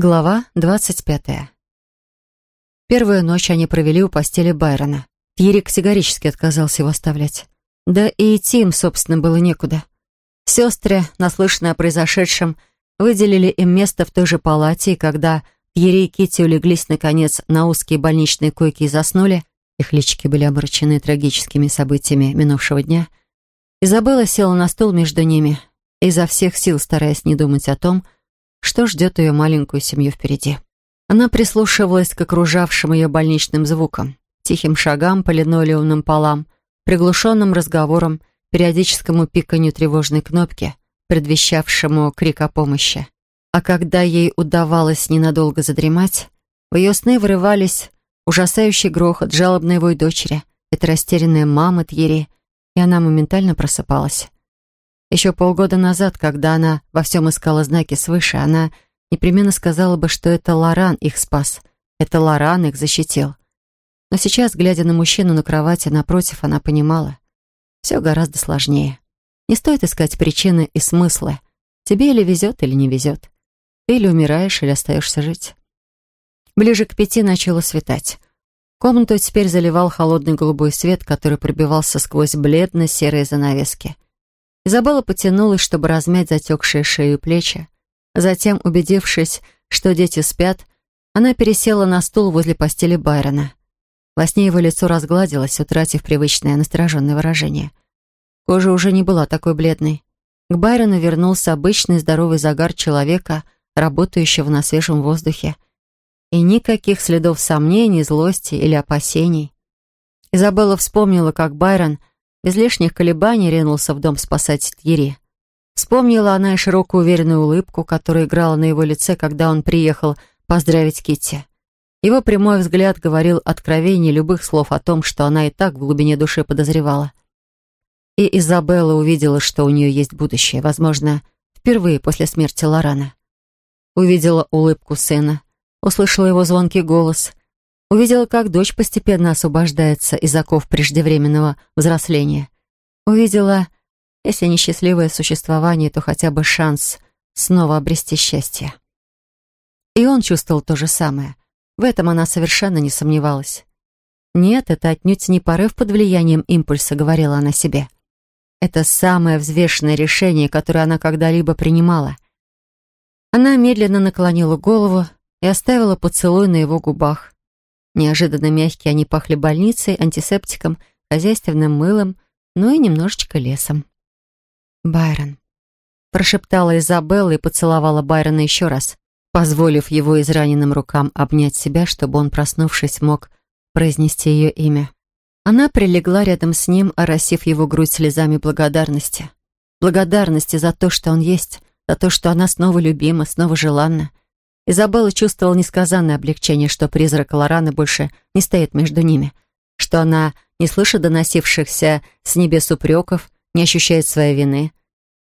Глава двадцать пятая. Первую ночь они провели у постели Байрона. Пьери категорически отказался его оставлять. Да и идти им, собственно, было некуда. Сестры, наслышанные о произошедшем, выделили им место в той же палате, и когда Пьери и Китти улеглись, наконец, на узкие больничные койки и заснули, их личики были омрачены трагическими событиями минувшего дня, Изабелла села на стул между ними, изо всех сил стараясь не думать о том, что ждет ее маленькую семью впереди. Она прислушивалась к окружавшим ее больничным звукам, тихим шагам по линолеумным полам, приглушенным разговорам, периодическому пиканью тревожной кнопки, предвещавшему крик о помощи. А когда ей удавалось ненадолго задремать, в ее сны вырывались ужасающий грохот, жалобный вой дочери, это растерянная мама Тьери, и она моментально просыпалась. Еще полгода назад, когда она во всем искала знаки свыше, она непременно сказала бы, что это Лоран их спас, это Лоран их защитил. Но сейчас, глядя на мужчину на кровати напротив, она понимала, все гораздо сложнее. Не стоит искать причины и смыслы. Тебе или везет, или не везет. Ты или умираешь, или остаешься жить. Ближе к пяти начало светать. Комнату теперь заливал холодный голубой свет, который пробивался сквозь бледно-серые занавески. Изабелла потянулась, чтобы размять затекшие шею и плечи. Затем, убедившись, что дети спят, она пересела на стул возле постели Байрона. Во сне его лицо разгладилось, утратив привычное настороженное выражение. Кожа уже не была такой бледной. К Байрону вернулся обычный здоровый загар человека, работающего на свежем воздухе. И никаких следов сомнений, злости или опасений. Изабелла вспомнила, как Байрон без лишних колебаний ринулся в дом спасать Тьери. Вспомнила она и широкую уверенную улыбку, которая играла на его лице, когда он приехал поздравить Китти. Его прямой взгляд говорил откровение любых слов о том, что она и так в глубине души подозревала. И Изабелла увидела, что у нее есть будущее, возможно, впервые после смерти Лорана. Увидела улыбку сына, услышала его звонкий голос, Увидела, как дочь постепенно освобождается из оков преждевременного взросления. Увидела, если не счастливое существование, то хотя бы шанс снова обрести счастье. И он чувствовал то же самое. В этом она совершенно не сомневалась. «Нет, это отнюдь не порыв под влиянием импульса», — говорила она себе. «Это самое взвешенное решение, которое она когда-либо принимала». Она медленно наклонила голову и оставила поцелуй на его губах. Неожиданно мягкие они пахли больницей, антисептиком, хозяйственным мылом, ну и немножечко лесом. «Байрон», — прошептала Изабелла и поцеловала Байрона еще раз, позволив его израненным рукам обнять себя, чтобы он, проснувшись, мог произнести ее имя. Она прилегла рядом с ним, оросив его грудь слезами благодарности. Благодарности за то, что он есть, за то, что она снова любима, снова желанна, Изабелла чувствовала несказанное облегчение, что призрак Лораны больше не стоит между ними, что она не слышит доносившихся с небес упреков, не ощущает своей вины.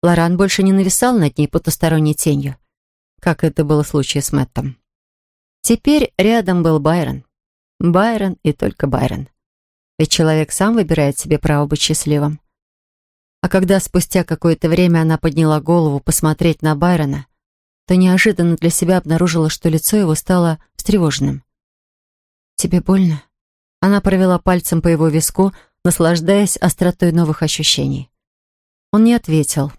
Лоран больше не нависал над ней потусторонней тенью, как это было в случае с Мэттом. Теперь рядом был Байрон. Байрон и только Байрон. Ведь человек сам выбирает себе право быть счастливым. А когда спустя какое-то время она подняла голову посмотреть на Байрона, то неожиданно для себя обнаружила, что лицо его стало встревоженным. «Тебе больно?» Она провела пальцем по его виску, наслаждаясь остротой новых ощущений. Он не ответил.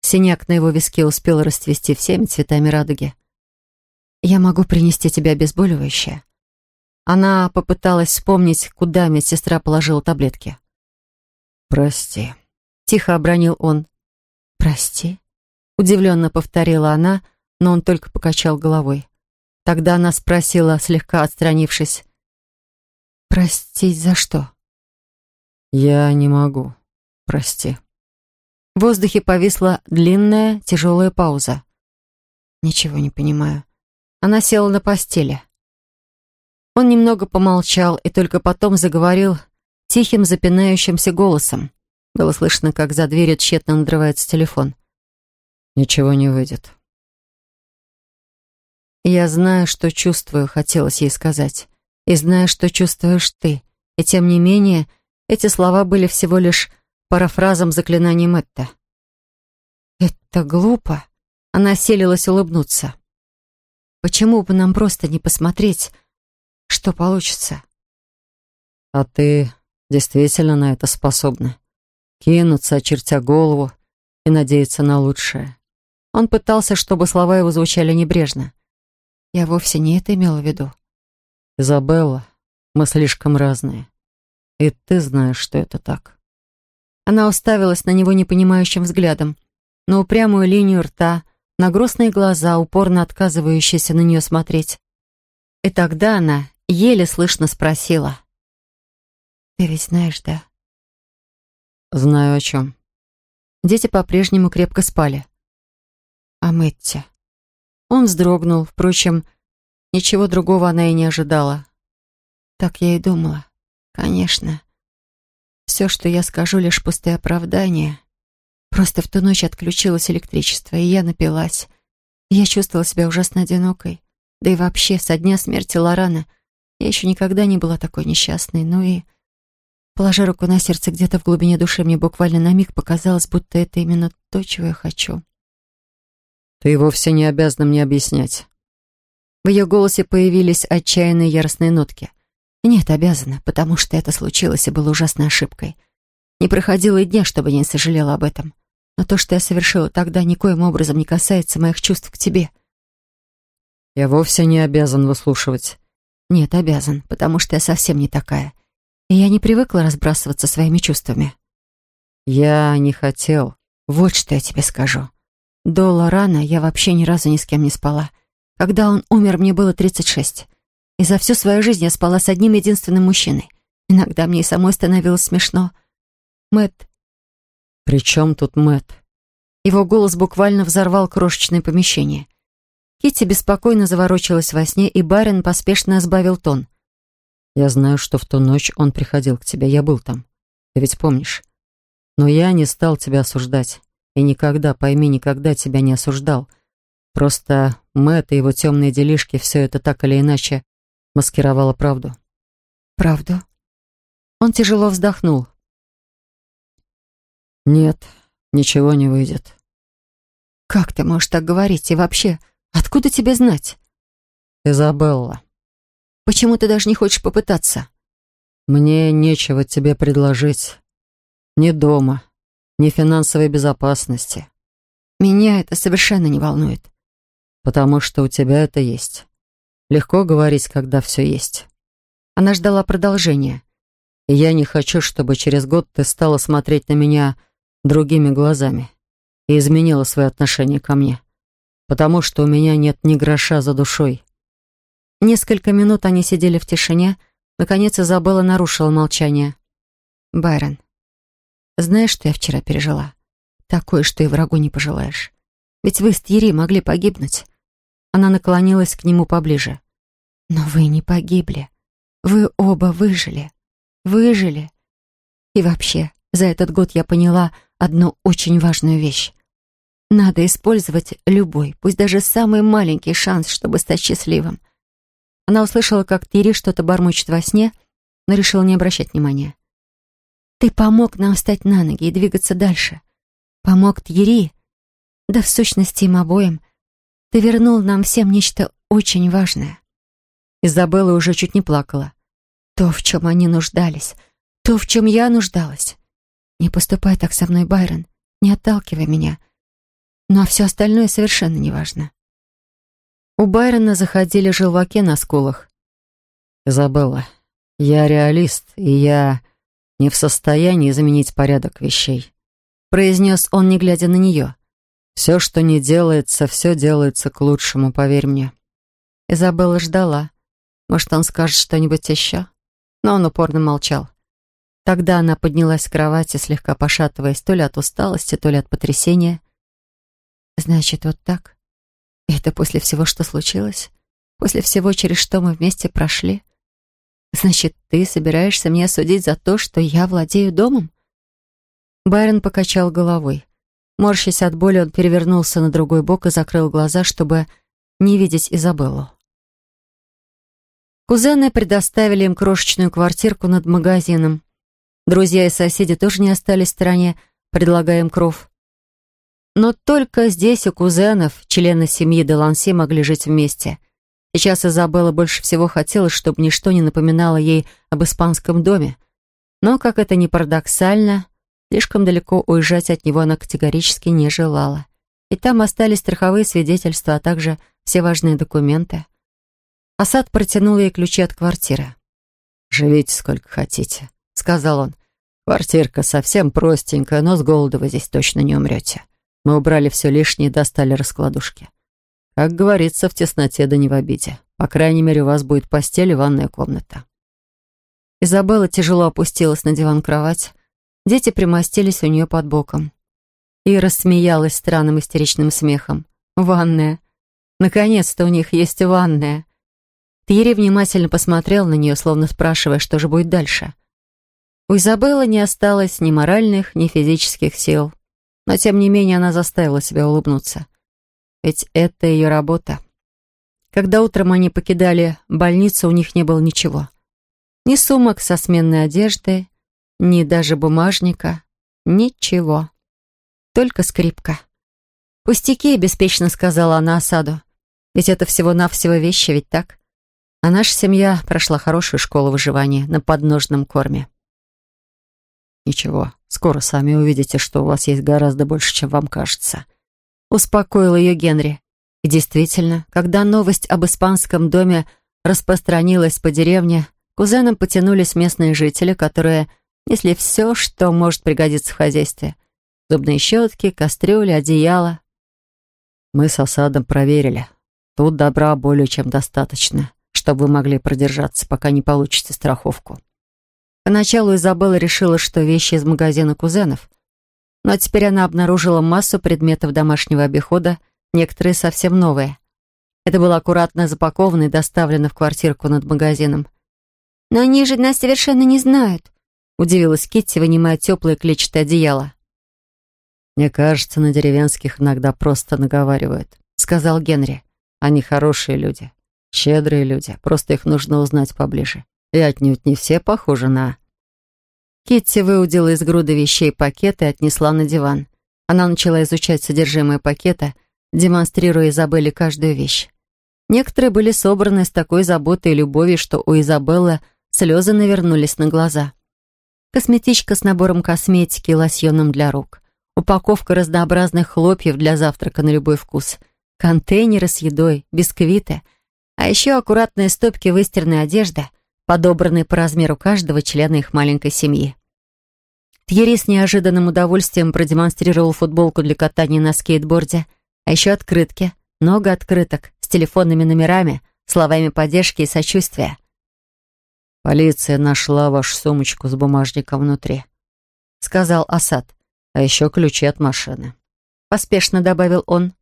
Синяк на его виске успел расцвести всеми цветами радуги. «Я могу принести тебе обезболивающее». Она попыталась вспомнить, куда медсестра положила таблетки. «Прости», — тихо обронил он. «Прости», — удивленно повторила она, — но он только покачал головой. Тогда она спросила, слегка отстранившись, «Простить за что?» «Я не могу. Прости». В воздухе повисла длинная, тяжелая пауза. «Ничего не понимаю». Она села на постели. Он немного помолчал и только потом заговорил тихим, запинающимся голосом. Было слышно, как за дверью тщетно надрывается телефон. «Ничего не выйдет. «Я знаю, что чувствую», — хотелось ей сказать. «И знаю, что чувствуешь ты. И тем не менее, эти слова были всего лишь парафразом заклинаний Мэтта». «Это глупо», — она селилась улыбнуться. Почему бы нам просто не посмотреть, что получится? А ты действительно на это способна? Кинуться, очертя голову и надеяться на лучшее. Он пытался, чтобы слова его звучали небрежно. Я вовсе не это имела в виду. Изабелла, мы слишком разные. И ты знаешь, что это так. Она уставилась на него непонимающим взглядом, на упрямую линию рта, на грустные глаза, упорно отказывающиеся на нее смотреть. И тогда она еле слышно спросила. «Ты ведь знаешь, да?» «Знаю о чем». Дети по-прежнему крепко спали. «А Мэтти?» Он вздрогнул, впрочем, ничего другого она и не ожидала. Так я и думала. Конечно. Все, что я скажу, лишь пустые оправдания. Просто в ту ночь отключилось электричество, и я напилась. Я чувствовала себя ужасно одинокой. Да и вообще, со дня смерти Лорана я еще никогда не была такой несчастной. Ну и, положа руку на сердце, где-то в глубине души мне буквально на миг показалось, будто это именно то, чего я хочу. «Ты вовсе не обязана мне объяснять». В ее голосе появились отчаянные яростные нотки. «Нет, обязана, потому что это случилось и было ужасной ошибкой. Не проходило и дня, чтобы не сожалела об этом. Но то, что я совершила тогда, никоим образом не касается моих чувств к тебе». «Я вовсе не обязан выслушивать». «Нет, обязан, потому что я совсем не такая. И я не привыкла разбрасываться своими чувствами». «Я не хотел». «Вот что я тебе скажу. До Лорана я вообще ни разу ни с кем не спала. Когда он умер, мне было 36. И за всю свою жизнь я спала с одним единственным мужчиной. Иногда мне и самой становилось смешно. Мэт. «При чем тут Мэт? Его голос буквально взорвал крошечное помещение. Китти беспокойно заворочилась во сне, и барин поспешно сбавил тон. «Я знаю, что в ту ночь он приходил к тебе. Я был там. Ты ведь помнишь? Но я не стал тебя осуждать. И никогда, пойми, никогда тебя не осуждал. Просто Мэтт и его темные делишки все это так или иначе маскировало правду. Правду? Он тяжело вздохнул. Нет, ничего не выйдет. Как ты можешь так говорить? И вообще, откуда тебе знать? Изабелла. Почему ты даже не хочешь попытаться? Мне нечего тебе предложить. Ни дома, ни финансовой безопасности. Меня это совершенно не волнует. Потому что у тебя это есть. Легко говорить, когда все есть. Она ждала продолжения. И я не хочу, чтобы через год ты стала смотреть на меня другими глазами и изменила свое отношение ко мне. Потому что у меня нет ни гроша за душой. Несколько минут они сидели в тишине. Наконец Изабелла нарушила молчание. «Байрон, знаешь, что я вчера пережила? Такое, что и врагу не пожелаешь. Ведь вы с Тьерри могли погибнуть». Она наклонилась к нему поближе. «Но вы не погибли. Вы оба выжили. Выжили. И вообще, за этот год я поняла одну очень важную вещь. Надо использовать любой, пусть даже самый маленький шанс, чтобы стать счастливым. Она услышала, как Тири что-то бормочет во сне, но решила не обращать внимания. Ты помог нам встать на ноги и двигаться дальше. Помог Тьери. Да в сущности им обоим. Ты вернул нам всем нечто очень важное. Изабелла уже чуть не плакала. То, в чем они нуждались. То, в чем я нуждалась. Не поступай так со мной, Байрон. Не отталкивай меня. Ну а все остальное совершенно неважно. У Байрона заходили желваки на скулах. «Изабелла, я реалист, и я не в состоянии заменить порядок вещей», произнес он, не глядя на нее. «Все, что не делается, все делается к лучшему, поверь мне». Изабелла ждала. Может, он скажет что-нибудь еще? Но он упорно молчал. Тогда она поднялась с кровати, слегка пошатываясь то ли от усталости, то ли от потрясения. «Значит, вот так? Это после всего, что случилось? После всего, через что мы вместе прошли?» Значит, ты собираешься меня судить за то, что я владею домом? Байрон покачал головой. Морщась от боли, он перевернулся на другой бок и закрыл глаза, чтобы не видеть Изабеллу. Кузены предоставили им крошечную квартирку над магазином. Друзья и соседи тоже не остались в стороне, предлагая им кров. Но только здесь у кузенов члены семьи Деланси могли жить вместе — Сейчас Изабелла больше всего хотела, чтобы ничто не напоминало ей об испанском доме. Но, как это ни парадоксально, слишком далеко уезжать от него она категорически не желала. И там остались страховые свидетельства, а также все важные документы. Асад протянул ей ключи от квартиры. «Живите сколько хотите», — сказал он. «Квартирка совсем простенькая, но с голода вы здесь точно не умрете. Мы убрали все лишнее и достали раскладушки. Как говорится, в тесноте да не в обиде. По крайней мере, у вас будет постель и ванная комната». Изабелла тяжело опустилась на диван-кровать. Дети примостились у нее под боком. И рассмеялась странным истеричным смехом. «Ванная. Наконец-то у них есть ванная». Тьерри внимательно посмотрел на нее, словно спрашивая, что же будет дальше. У Изабеллы не осталось ни моральных, ни физических сил. Но, тем не менее, она заставила себя улыбнуться. Ведь это ее работа. Когда утром они покидали больницу, у них не было ничего. Ни сумок со сменной одеждой, ни даже бумажника. Ничего. Только скрипка. «Пустяки», — беспечно сказала она осаду. «Ведь это всего-навсего вещи, ведь так?» А наша семья прошла хорошую школу выживания на подножном корме. «Ничего, скоро сами увидите, что у вас есть гораздо больше, чем вам кажется», — успокоил ее Генри. И действительно, когда новость об испанском доме распространилась по деревне, кузенам потянулись местные жители, которые несли все, что может пригодиться в хозяйстве. Зубные щетки, кастрюли, одеяло. Мы с осадом проверили. Тут добра более чем достаточно чтобы вы могли продержаться, пока не получите страховку. Поначалу Изабелла решила, что вещи из магазина кузенов. Но теперь она обнаружила массу предметов домашнего обихода, некоторые совсем новые. Это было аккуратно запаковано и доставлено в квартирку над магазином. «Но они же нас совершенно не знают», — удивилась Китти, вынимая теплое клетчатое одеяло. «Мне кажется, на деревенских иногда просто наговаривают», — сказал Генри. «Они хорошие люди. Щедрые люди, просто их нужно узнать поближе. И отнюдь не все похожи на... Китти выудила из груды вещей пакет и отнесла на диван. Она начала изучать содержимое пакета, демонстрируя Изабелле каждую вещь. Некоторые были собраны с такой заботой и любовью, что у Изабеллы слезы навернулись на глаза. Косметичка с набором косметики и лосьоном для рук. Упаковка разнообразных хлопьев для завтрака на любой вкус. Контейнеры с едой, бисквиты — а еще аккуратные стопки выстиранной одежды, подобранные по размеру каждого члена их маленькой семьи. Тьерри с неожиданным удовольствием продемонстрировал футболку для катания на скейтборде, а еще открытки, много открыток с телефонными номерами, словами поддержки и сочувствия. «Полиция нашла вашу сумочку с бумажником внутри», — сказал Асад. «А еще ключи от машины», — поспешно добавил он.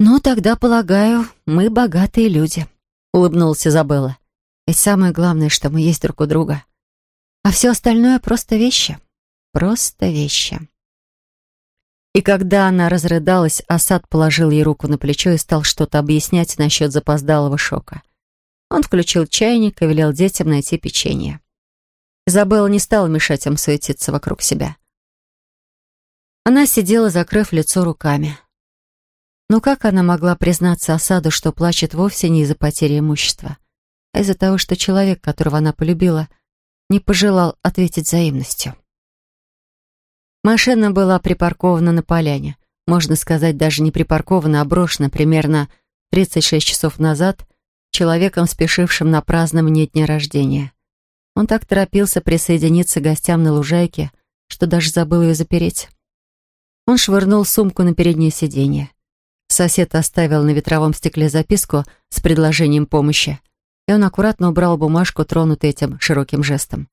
«Ну, тогда, полагаю, мы богатые люди», — улыбнулась Изабелла. «Ведь самое главное, что мы есть друг у друга. А все остальное просто вещи. Просто вещи». И когда она разрыдалась, Асад положил ей руку на плечо и стал что-то объяснять насчет запоздалого шока. Он включил чайник и велел детям найти печенье. Изабелла не стала мешать им суетиться вокруг себя. Она сидела, закрыв лицо руками. Но как она могла признаться Осаду, что плачет вовсе не из-за потери имущества, из-за того, что человек, которого она полюбила, не пожелал ответить взаимностью? Машина была припаркована на поляне. Можно сказать, даже не припаркована, а брошена примерно 36 часов назад человеком, спешившим на празднование дня рождения. Он так торопился присоединиться к гостям на лужайке, что даже забыл ее запереть. Он швырнул сумку на переднее сиденье. Сосед оставил на ветровом стекле записку с предложением помощи, и он аккуратно убрал бумажку, тронутый этим широким жестом.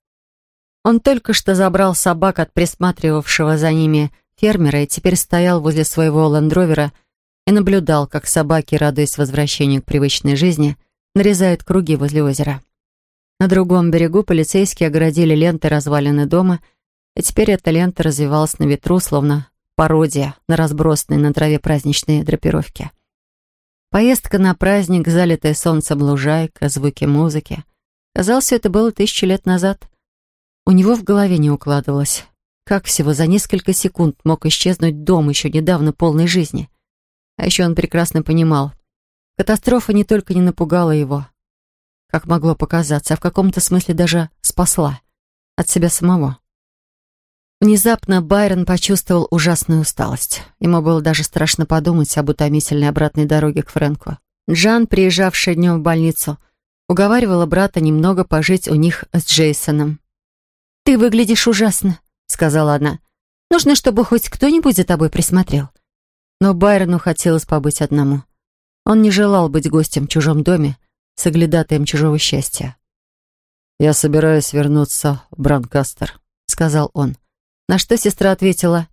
Он только что забрал собак от присматривавшего за ними фермера и теперь стоял возле своего ландровера и наблюдал, как собаки, радуясь возвращению к привычной жизни, нарезают круги возле озера. На другом берегу полицейские оградили ленты развалины дома, и теперь эта лента развивалась на ветру, словно пародия на разбросанные на траве праздничные драпировки. Поездка на праздник, залитая солнцем лужайка, звуки музыки. Казалось, это было тысячу лет назад. У него в голове не укладывалось. Как всего за несколько секунд мог исчезнуть дом, еще недавно полной жизни? А еще он прекрасно понимал. Катастрофа не только не напугала его, как могло показаться, а в каком-то смысле даже спасла от себя самого. Внезапно Байрон почувствовал ужасную усталость. Ему было даже страшно подумать об утомительной обратной дороге к Фрэнку. Джан, приезжавшая днем в больницу, уговаривала брата немного пожить у них с Джейсоном. «Ты выглядишь ужасно», — сказала она. «Нужно, чтобы хоть кто-нибудь за тобой присмотрел». Но Байрону хотелось побыть одному. Он не желал быть гостем в чужом доме, соглядатаем чужого счастья. «Я собираюсь вернуться в Бранкастер», — сказал он. На что сестра ответила,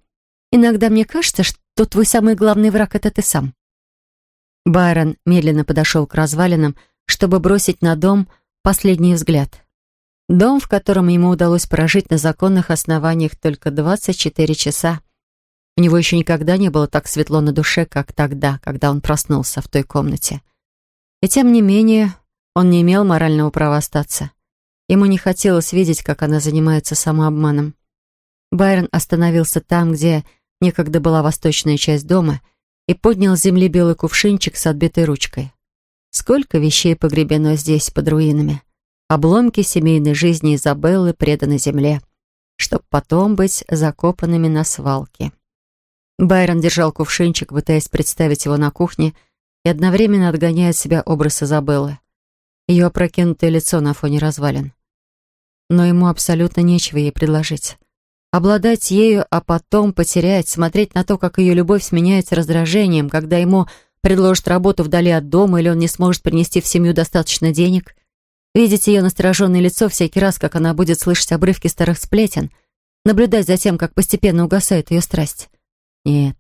«Иногда мне кажется, что твой самый главный враг — это ты сам». Байрон медленно подошел к развалинам, чтобы бросить на дом последний взгляд. Дом, в котором ему удалось прожить на законных основаниях только 24 часа. У него еще никогда не было так светло на душе, как тогда, когда он проснулся в той комнате. И тем не менее, он не имел морального права остаться. Ему не хотелось видеть, как она занимается самообманом. Байрон остановился там, где некогда была восточная часть дома, и поднял с земли белый кувшинчик с отбитой ручкой. Сколько вещей погребено здесь, под руинами. Обломки семейной жизни Изабеллы преданы земле, чтоб потом быть закопанными на свалке. Байрон держал кувшинчик, пытаясь представить его на кухне, и одновременно отгоняя от себя образ Изабеллы. Ее опрокинутое лицо на фоне развалин. Но ему абсолютно нечего ей предложить. Обладать ею, а потом потерять, смотреть на то, как ее любовь сменяется раздражением, когда ему предложат работу вдали от дома или он не сможет принести в семью достаточно денег. Видеть ее настороженное лицо всякий раз, как она будет слышать обрывки старых сплетен, наблюдать за тем, как постепенно угасает ее страсть. Нет,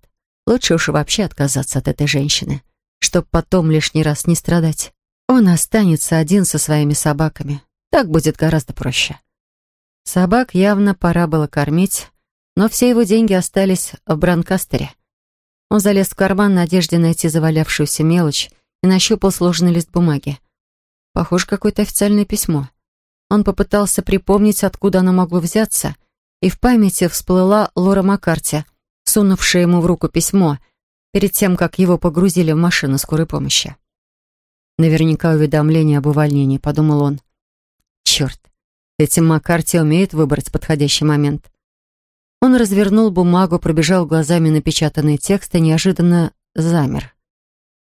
лучше уж вообще отказаться от этой женщины, чтобы потом лишний раз не страдать. Он останется один со своими собаками. Так будет гораздо проще. Собак явно пора было кормить, но все его деньги остались в Бранкастере. Он залез в карман в надежде найти завалявшуюся мелочь и нащупал сложенный лист бумаги. Похоже, какое-то официальное письмо. Он попытался припомнить, откуда оно могло взяться, и в памяти всплыла Лора Маккарти, сунувшая ему в руку письмо, перед тем, как его погрузили в машину скорой помощи. Наверняка уведомление об увольнении, подумал он. Черт, Этим Маккарти умеет выбрать подходящий момент. Он развернул бумагу, пробежал глазами напечатанный текст и неожиданно замер.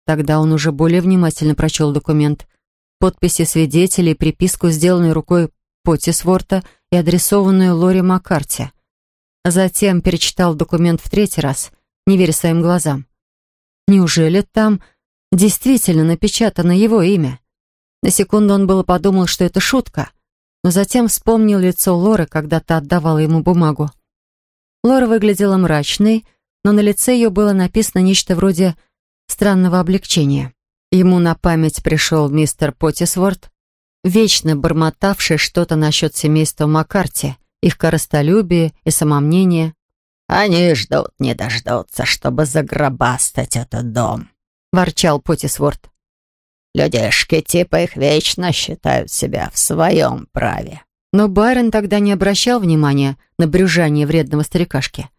Тогда он уже более внимательно прочел документ. Подписи свидетелей, приписку, сделанную рукой Поттисворта и адресованную Лори Маккарти. Затем перечитал документ в третий раз, не веря своим глазам. Неужели там действительно напечатано его имя? На секунду он было подумал, что это шутка — но затем вспомнил лицо Лоры, когда та отдавала ему бумагу. Лора выглядела мрачной, но на лице ее было написано нечто вроде странного облегчения. Ему на память пришел мистер Поттисворт, вечно бормотавший что-то насчет семейства Маккарти, их коростолюбие и самомнение. «Они ждут, не дождутся, чтобы загробастать этот дом», — ворчал Поттисворт. Людишки типа их вечно считают себя в своем праве». Но Байрон тогда не обращал внимания на брюжание вредного старикашки.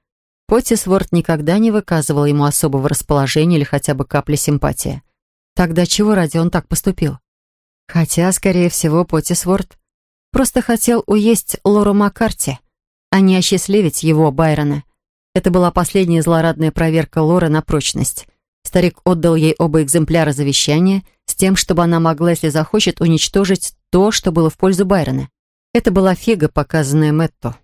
Поттисворт никогда не выказывал ему особого расположения или хотя бы капли симпатии. Тогда чего ради он так поступил? Хотя, скорее всего, Поттисворт просто хотел уесть Лору Маккарти, а не осчастливить его, Байрона. Это была последняя злорадная проверка Лоры на прочность. Старик отдал ей оба экземпляра завещания с тем, чтобы она могла, если захочет, уничтожить то, что было в пользу Байрона. Это была фига, показанная Мэтту.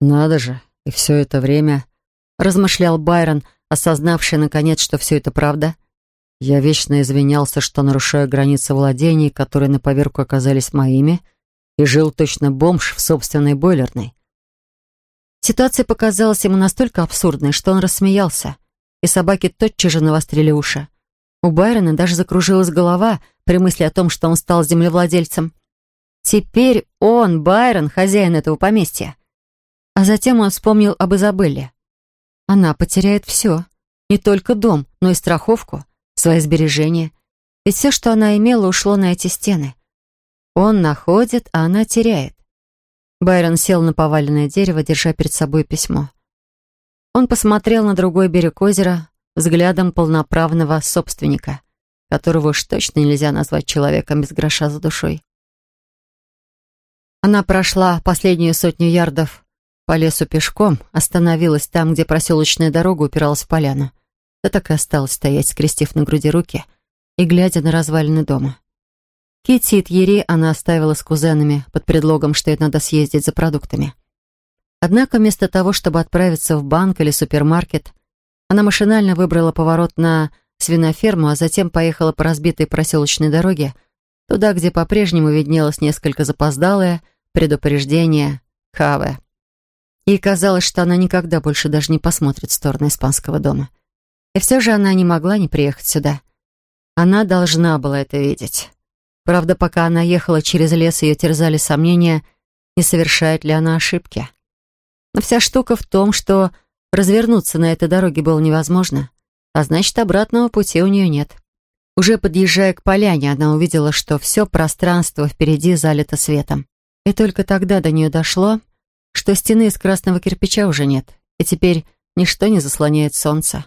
«Надо же, и все это время...» — размышлял Байрон, осознавший, наконец, что все это правда. «Я вечно извинялся, что нарушаю границы владений, которые на поверку оказались моими, и жил точно бомж в собственной бойлерной». Ситуация показалась ему настолько абсурдной, что он рассмеялся и собаки тотчас же навострили уши. У Байрона даже закружилась голова при мысли о том, что он стал землевладельцем. Теперь он, Байрон, хозяин этого поместья. А затем он вспомнил об Изабелле. Она потеряет все. Не только дом, но и страховку, свои сбережения. Ведь все, что она имела, ушло на эти стены. Он находит, а она теряет. Байрон сел на поваленное дерево, держа перед собой письмо. Он посмотрел на другой берег озера взглядом полноправного собственника. которого уж точно нельзя назвать человеком без гроша за душой. Она прошла последнюю сотню ярдов по лесу пешком, остановилась там, где проселочная дорога упиралась в поляну. Да так и осталась стоять, скрестив на груди руки и глядя на развалины дома. Китти и Тьери она оставила с кузенами под предлогом, что ей надо съездить за продуктами. Однако вместо того, чтобы отправиться в банк или супермаркет, она машинально выбрала поворот на свиноферму, а затем поехала по разбитой проселочной дороге, туда, где по-прежнему виднелось несколько запоздалое предупреждение Каве. Ей казалось, что она никогда больше даже не посмотрит в сторону испанского дома. И все же она не могла не приехать сюда. Она должна была это видеть. Правда, пока она ехала через лес, ее терзали сомнения, не совершает ли она ошибки. Но вся штука в том, что развернуться на этой дороге было невозможно, а значит, обратного пути у нее нет. Уже подъезжая к поляне, она увидела, что все пространство впереди залито светом. И только тогда до нее дошло, что стены из красного кирпича уже нет, и теперь ничто не заслоняет солнце.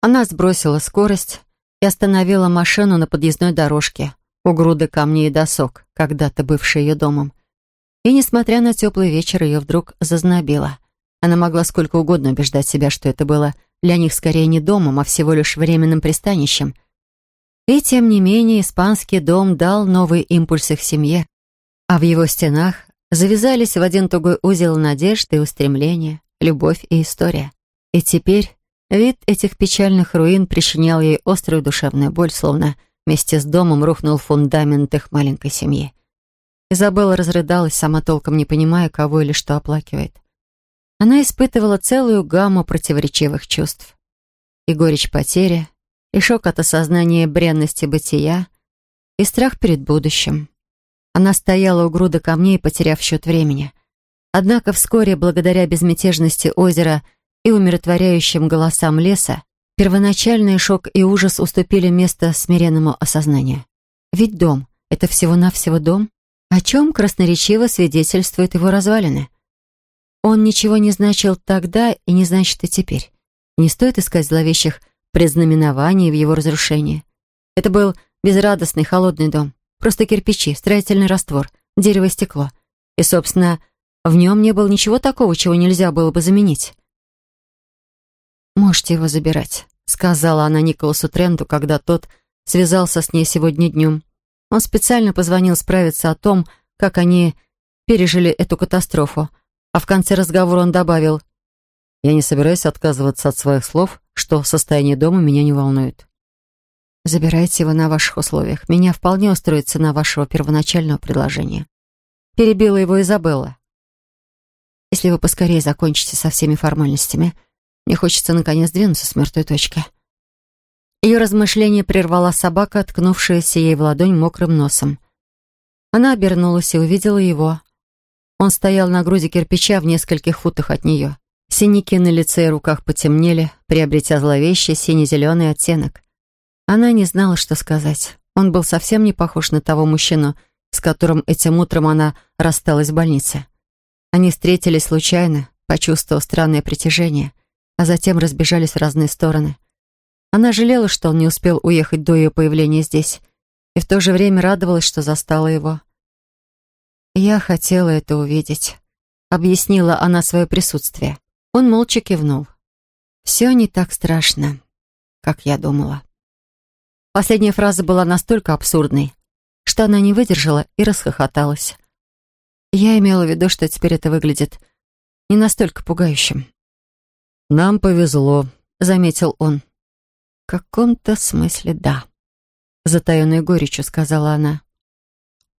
Она сбросила скорость и остановила машину на подъездной дорожке, у груды камней и досок, когда-то бывшей ее домом. И, несмотря на теплый вечер, ее вдруг зазнобило. Она могла сколько угодно убеждать себя, что это было для них скорее не домом, а всего лишь временным пристанищем. И, тем не менее, испанский дом дал новый импульс их семье, а в его стенах завязались в один тугой узел надежды и устремления, любовь и история. И теперь вид этих печальных руин причинял ей острую душевную боль, словно Вместе с домом рухнул фундамент их маленькой семьи. Изабелла разрыдалась, сама толком не понимая, кого или что оплакивает. Она испытывала целую гамму противоречивых чувств. И горечь потери, и шок от осознания бренности бытия, и страх перед будущим. Она стояла у груда камней, потеряв счет времени. Однако вскоре, благодаря безмятежности озера и умиротворяющим голосам леса, Первоначальный шок и ужас уступили место смиренному осознанию. Ведь дом — это всего-навсего дом, о чем красноречиво свидетельствует его развалины. Он ничего не значил тогда и не значит и теперь. Не стоит искать зловещих предзнаменований в его разрушении. Это был безрадостный холодный дом, просто кирпичи, строительный раствор, дерево и стекло. И, собственно, в нем не было ничего такого, чего нельзя было бы заменить. «Можете его забирать», — сказала она Николасу Тренту, когда тот связался с ней сегодня днем. Он специально позвонил справиться о том, как они пережили эту катастрофу, а в конце разговора он добавил, «Я не собираюсь отказываться от своих слов, что состояние дома меня не волнует». «Забирайте его на ваших условиях. Меня вполне устроит цена вашего первоначального предложения». Перебила его Изабелла. «Если вы поскорее закончите со всеми формальностями», мне хочется наконец двинуться с мертвой точки. Ее размышление прервала собака, ткнувшаяся ей в ладонь мокрым носом. Она обернулась и увидела его. Он стоял на груди кирпича в нескольких футах от нее. Синяки на лице и руках потемнели, приобретя зловещий сине-зеленый оттенок. Она не знала, что сказать. Он был совсем не похож на того мужчину, с которым этим утром она рассталась в больнице. Они встретились случайно, почувствовав странное притяжение а затем разбежались в разные стороны. Она жалела, что он не успел уехать до ее появления здесь, и в то же время радовалась, что застала его. «Я хотела это увидеть», — объяснила она свое присутствие. Он молча кивнул. «Все не так страшно, как я думала». Последняя фраза была настолько абсурдной, что она не выдержала и расхохоталась. Я имела в виду, что теперь это выглядит не настолько пугающим. «Нам повезло», — заметил он. «В каком-то смысле да», — затаенной горечью сказала она.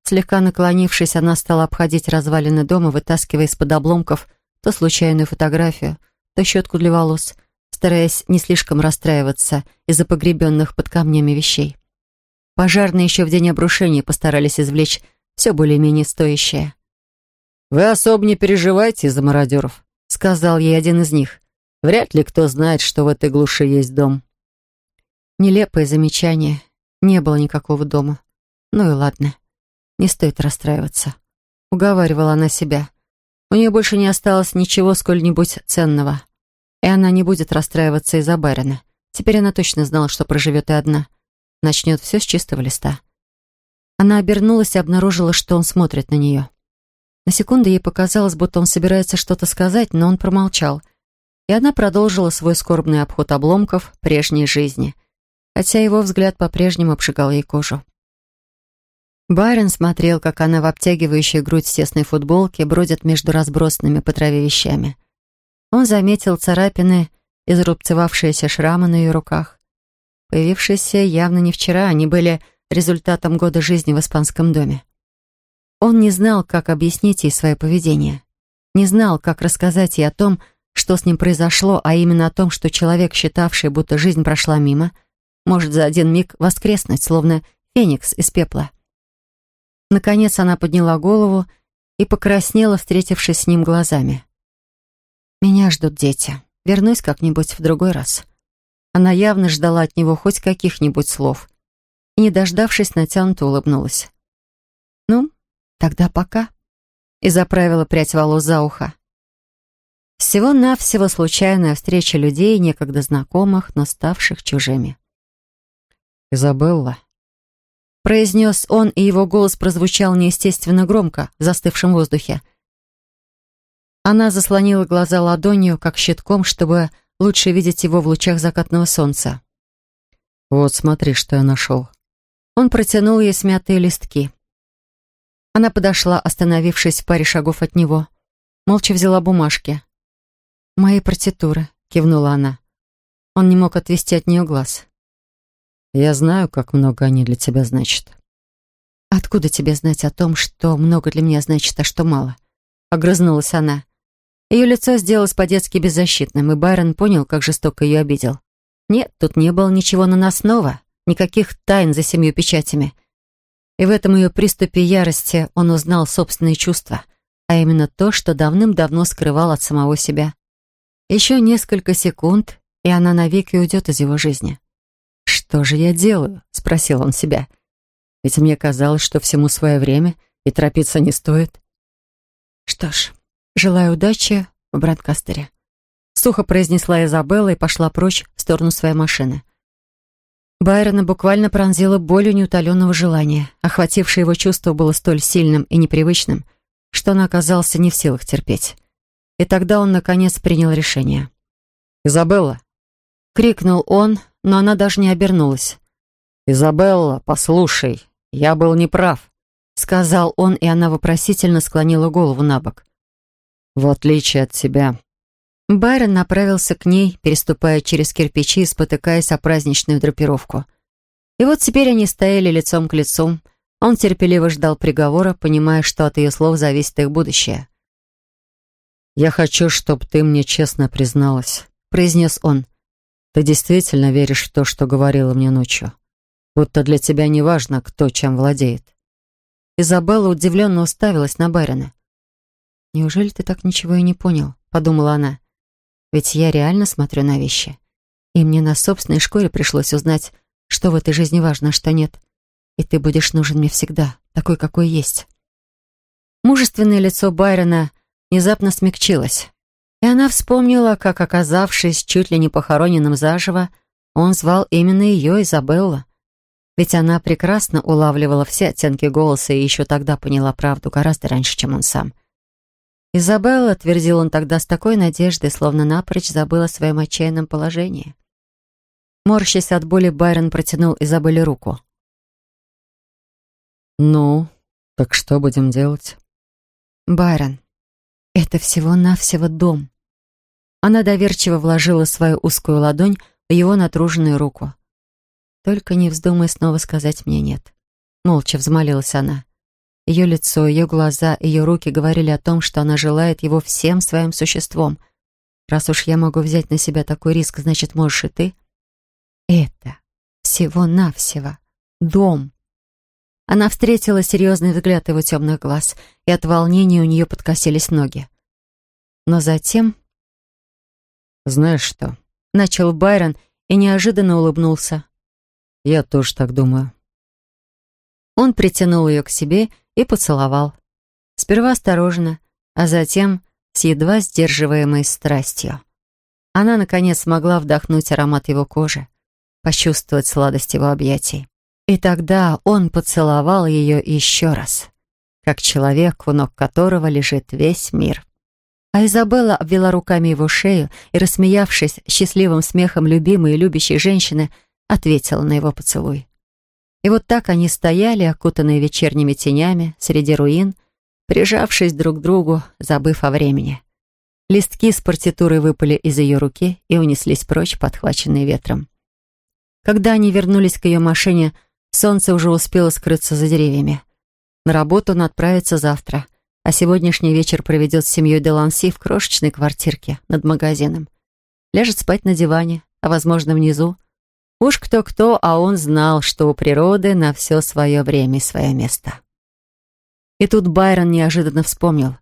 Слегка наклонившись, она стала обходить развалины дома, вытаскивая из-под обломков то случайную фотографию, то щетку для волос, стараясь не слишком расстраиваться из-за погребенных под камнями вещей. Пожарные еще в день обрушения постарались извлечь все более-менее стоящее. «Вы особо не переживайте из-за мародеров», — сказал ей один из них. Вряд ли кто знает, что в этой глуши есть дом. Нелепое замечание. Не было никакого дома. Ну и ладно. Не стоит расстраиваться. Уговаривала она себя. У нее больше не осталось ничего сколь-нибудь ценного. И она не будет расстраиваться из-за Байрона. Теперь она точно знала, что проживет и одна. начнет все с чистого листа. Она обернулась и обнаружила, что он смотрит на нее. На секунду ей показалось, будто он собирается что-то сказать, но он промолчал. И она продолжила свой скорбный обход обломков прежней жизни, хотя его взгляд по-прежнему обжигал ей кожу. Байрон смотрел, как она в обтягивающей грудь тесной футболке бродит между разбросанными по траве вещами. Он заметил царапины и зарубцевавшиеся шрамы на ее руках. Появившиеся явно не вчера, они были результатом года жизни в испанском доме. Он не знал, как объяснить ей свое поведение. Не знал, как рассказать ей о том, что с ним произошло, а именно о том, что человек, считавший, будто жизнь прошла мимо, может за один миг воскреснуть, словно феникс из пепла. Наконец она подняла голову и покраснела, встретившись с ним глазами. «Меня ждут дети. Вернусь как-нибудь в другой раз». Она явно ждала от него хоть каких-нибудь слов и, не дождавшись, натянуто улыбнулась. «Ну, Тогда пока. И заправила прядь волос за ухо. Всего-навсего случайная встреча людей, некогда знакомых, но ставших чужими. «Изабелла», — произнес он, и его голос прозвучал неестественно громко в застывшем воздухе. Она заслонила глаза ладонью, как щитком, чтобы лучше видеть его в лучах закатного солнца. «Вот смотри, что я нашел». Он протянул ей смятые листки. Она подошла, остановившись в паре шагов от него. Молча взяла бумажки. «Мои партитуры», — кивнула она. Он не мог отвести от нее глаз. «Я знаю, как много они для тебя значат». «Откуда тебе знать о том, что много для меня значит, а что мало?» Огрызнулась она. Ее лицо сделалось по-детски беззащитным, и Байрон понял, как жестоко ее обидел. Нет, тут не было ничего наносного, никаких тайн за семью печатями. И в этом ее приступе ярости он узнал собственные чувства, а именно то, что давным-давно скрывал от самого себя. Еще несколько секунд, и она навеки уйдет из его жизни. «Что же я делаю?» — спросил он себя. «Ведь мне казалось, что всему свое время, и торопиться не стоит». «Что ж, желаю удачи в Бранкастере», — сухо произнесла Изабелла и пошла прочь в сторону своей машины. Байрона буквально пронзила болью неутоленного желания. Охватившее его чувство было столь сильным и непривычным, что он оказался не в силах терпеть. И тогда он, наконец, принял решение. «Изабелла!» — крикнул он, но она даже не обернулась. «Изабелла, послушай, я был неправ», — сказал он, и она вопросительно склонила голову на бок. «В отличие от тебя, Байрон направился к ней, переступая через кирпичи и спотыкаясь о праздничную драпировку. И вот теперь они стояли лицом к лицу. Он терпеливо ждал приговора, понимая, что от ее слов зависит их будущее. «Я хочу, чтобы ты мне честно призналась», — произнес он. «Ты действительно веришь в то, что говорила мне ночью? Будто для тебя не важно, кто чем владеет». Изабелла удивленно уставилась на Байрона. «Неужели ты так ничего и не понял?» — подумала она. Ведь я реально смотрю на вещи. И мне на собственной шкуре пришлось узнать, что в этой жизни важно, а что нет. И ты будешь нужен мне всегда, такой, какой есть. Мужественное лицо Байрона внезапно смягчилось. И она вспомнила, как, оказавшись чуть ли не похороненным заживо, он звал именно ее, Изабелла. Ведь она прекрасно улавливала все оттенки голоса и еще тогда поняла правду гораздо раньше, чем он сам. «Изабелла», — твердил он тогда с такой надеждой, словно напрочь забыла о своем отчаянном положении. Морщась от боли, Байрон протянул Изабелле руку. «Ну, так что будем делать?» «Байрон, это всего-навсего дом». Она доверчиво вложила свою узкую ладонь в его натруженную руку. «Только не вздумай снова сказать мне «нет». Молча взмолилась она. Ее лицо, ее глаза, ее руки говорили о том, что она желает его всем своим существом. Раз уж я могу взять на себя такой риск, значит, можешь и ты. Это всего-навсего дом. Она встретила серьезный взгляд его темных глаз, и от волнения у нее подкосились ноги. Но затем... «Знаешь что?» — начал Байрон и неожиданно улыбнулся. «Я тоже так думаю». Он притянул ее к себе и поцеловал. Сперва осторожно, а затем с едва сдерживаемой страстью. Она, наконец, смогла вдохнуть аромат его кожи, почувствовать сладость его объятий. И тогда он поцеловал ее еще раз, как человек, у ног которого лежит весь мир. А Изабелла обвела руками его шею и, рассмеявшись счастливым смехом любимой и любящей женщины, ответила на его поцелуй. И вот так они стояли, окутанные вечерними тенями, среди руин, прижавшись друг к другу, забыв о времени. Листки с партитурой выпали из ее руки и унеслись прочь, подхваченные ветром. Когда они вернулись к ее машине, солнце уже успело скрыться за деревьями. На работу он отправится завтра, а сегодняшний вечер проведет с семьей Деланси в крошечной квартирке над магазином. Ляжет спать на диване, а, возможно, внизу. Уж кто-кто, а он знал, что у природы на все свое время и свое место. И тут Байрон неожиданно вспомнил.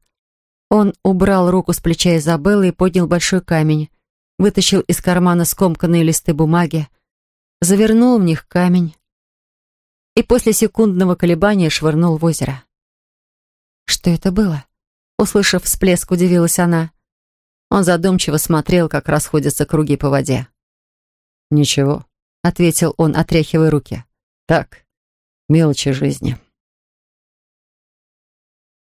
Он убрал руку с плеча Изабеллы и поднял большой камень, вытащил из кармана скомканные листы бумаги, завернул в них камень и после секундного колебания швырнул в озеро. «Что это было?» Услышав всплеск, удивилась она. Он задумчиво смотрел, как расходятся круги по воде. «Ничего», — ответил он, отряхивая руки. «Так, мелочи жизни».